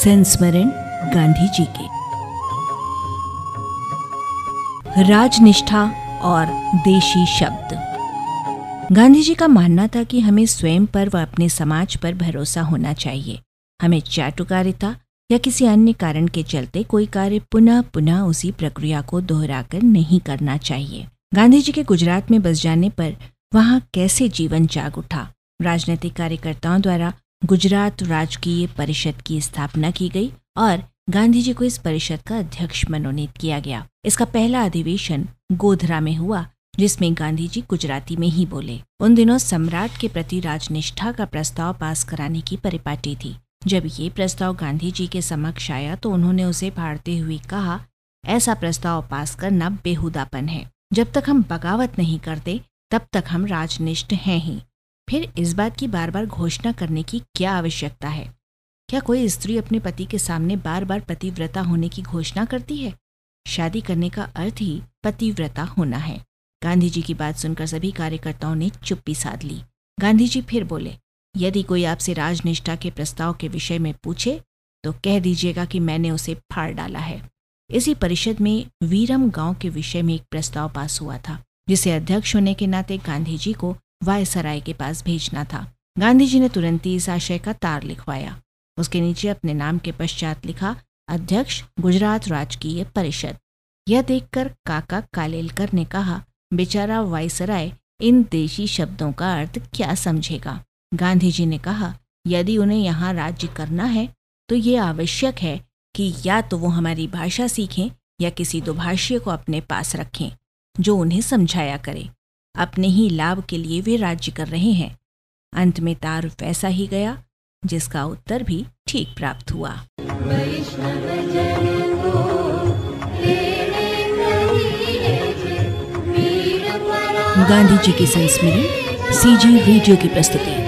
संस्मरण गांधी जी के। राजनिष्ठा और देशी शब्द। गांधी जी का मानना था कि हमें स्वयं पर व अपने समाज पर भरोसा होना चाहिए। हमें चाटुकारिता या किसी अन्य कारण के चलते कोई कार्य पुनः पुनः उसी प्रक्रिया को दोहराकर नहीं करना चाहिए। गांधी जी के गुजरात में बस जाने पर वहाँ कैसे जीवन जाग उठा? राजनीतिक कार्यकर्ताओं द्वारा गुजरात राजकीय परिषद की स्थापना की गई और गांधी जी को इस परिषद का अध्यक्ष मनोनीत किया गया। इसका पहला अधिवेशन गोधरा में हुआ, जिसमें गांधी जी गुजराती में ही बोले। उन दिनों सम्राट के प्रति राजनिष्ठा का प्रस्ताव पास कराने की परिपाटी थी। जब ये प्रस्ताव गांधी जी के समक्ष आया तो उन्होंने उसे फाड़ते हुए कहा, ऐसा प्रस्ताव पास करना बेहुदापन है। जब तक हम बगावत नहीं करते, तब तक हम राजनिष्ठ हैं ही। फिर इस बात की बार बार घोषणा करने की क्या आवश्यकता है? क्या कोई स्त्री अपने पति के सामने बार बार पतिव्रता होने की घोषणा करती है? शादी करने का अर्थ ही पतिव्रता होना है। गांधी जी की बात सुनकर सभी कार्यकर्ताओं ने चुप्पी साध ली। गांधी जी फिर बोले, यदि कोई आपसे राजनिष्ठा के प्रस्ताव के विषय में पूछे तो कह दीजिएगा कि मैंने उसे फाड़ डाला है। इसी परिषद में वीरम गाँव के विषय में एक प्रस्ताव पास हुआ था, जिसे अध्यक्ष होने के नाते गांधी जी को वायसराय के पास भेजना था। गांधी जी ने तुरंत ही इस आशय का तार लिखवाया। उसके नीचे अपने नाम के पश्चात लिखा, अध्यक्ष, गुजरात राजकीय परिषद। यह देखकर काका कालेलकर ने कहा, बेचारा वायसराय इन देशी शब्दों का अर्थ क्या समझेगा? गांधी जी ने कहा, यदि उन्हें यहाँ राज्य करना है तो ये आवश्यक है कि या तो वो हमारी भाषा सीखें या किसी दुभाषीय को अपने पास रखें, जो उन्हें समझाया करे। अपने ही लाभ के लिए वे राज्य कर रहे हैं। अंत में तार वैसा ही गया, जिसका उत्तर भी ठीक प्राप्त हुआ। गांधी जी की संस्मरण सीजी वीडियो की प्रस्तुति।